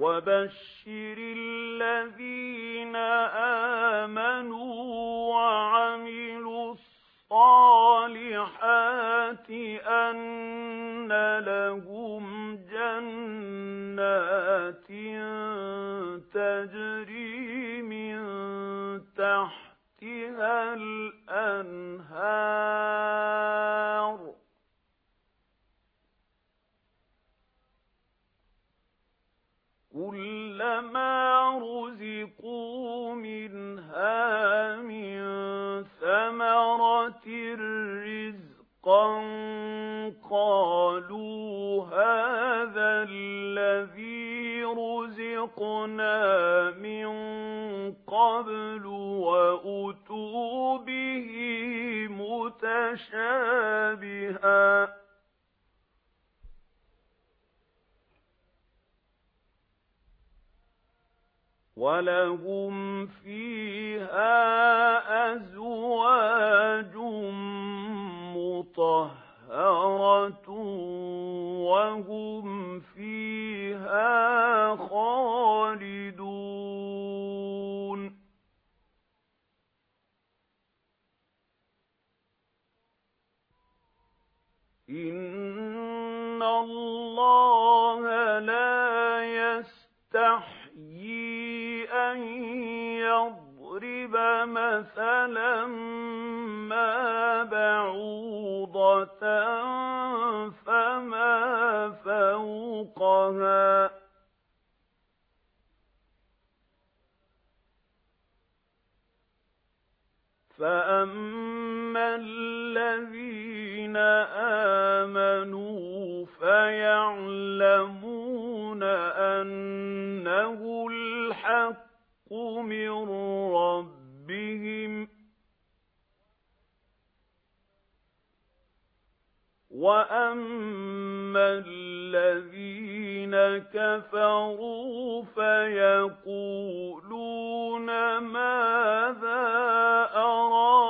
وَبَشِّرِ الَّذِينَ آمَنُوا وَعَمِلُوا الصَّالِحَاتِ أَنَّ لَهُمْ جَنَّاتٍ تَجْرِي مِن تَحْتِهَا الْأَنْهَارُ كُلَّمَا رُزِقُوا مِنْهَا مِنْ ثَمَرَةٍ رِزْقًا قَالُوا هَذَا الَّذِي رُزِقْنَا مِنْ قَبْلُ وَأُتُوا بِهِ مُتَشَابِهًا وَلَهُمْ فِيهَا أَزْوَاجٌ مُطَهَّرَةٌ وَهُمْ فِيهَا خَالِدُونَ إِنَّ اللَّهَ لَا يَسْتَحْيِي مَثَلًا مَّا بَعُوضَةً فَمَا فَوْقَهَا. فَأَمَّا الَّذِينَ آمَنُوا فَيَعْلَمُونَ أَنَّهُ الْحَقُّ مِنْ رَبِّهِمْ وَأَمَّا الَّذِينَ كَفَرُوا فَيَقُولُونَ مَاذَا أَرَادَ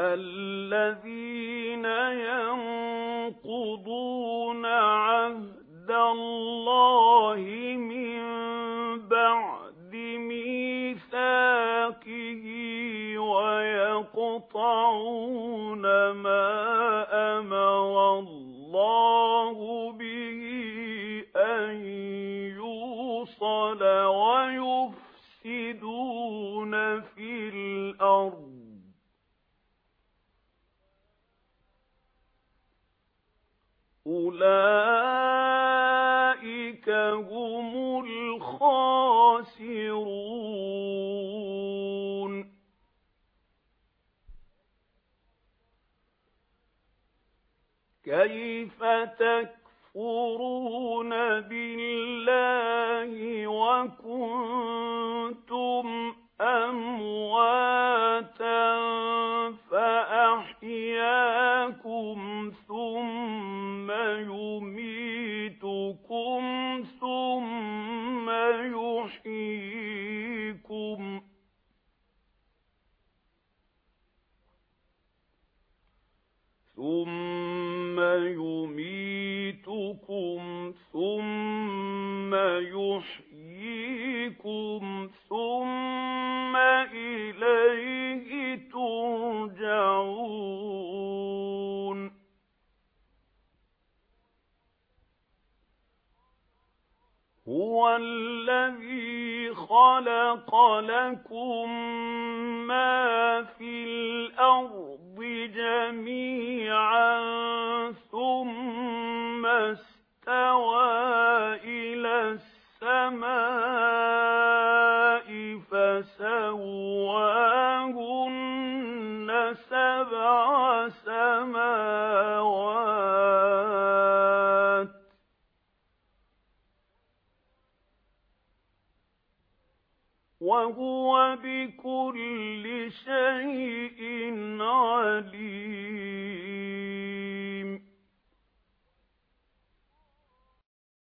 الَّذِينَ يَنقُضُونَ عَهْدَ اللَّهِ مِن بَعْدِ مِيثَاقِهِ وَيَقْطَعُونَ مَا أَمَرَ اللَّهُ بِهِ أُولَئِكَ هُمُ الْخَاسِرُونَ كَيْفَ تَكْفُرُونَ بِاللَّهِ وَكُنتُمْ أَمْوَاتًا ثُمَّ يُحْيِيكُمْ ثُمَّ إِلَيْهِ تُرْجَعُونَ. هُوَ الَّذِي خَلَقَ لَكُم مَّا فِي الْأَرْضِ جَمِيعًا ثُمَّ اسْتَوَى إِلَى السَّمَاءِ فَسَوَّاهُنَّ سَبْعَ سَمَاوَاتٍ وَهُوَ بِكُلِّ شَيْءٍ عَلِيمٌ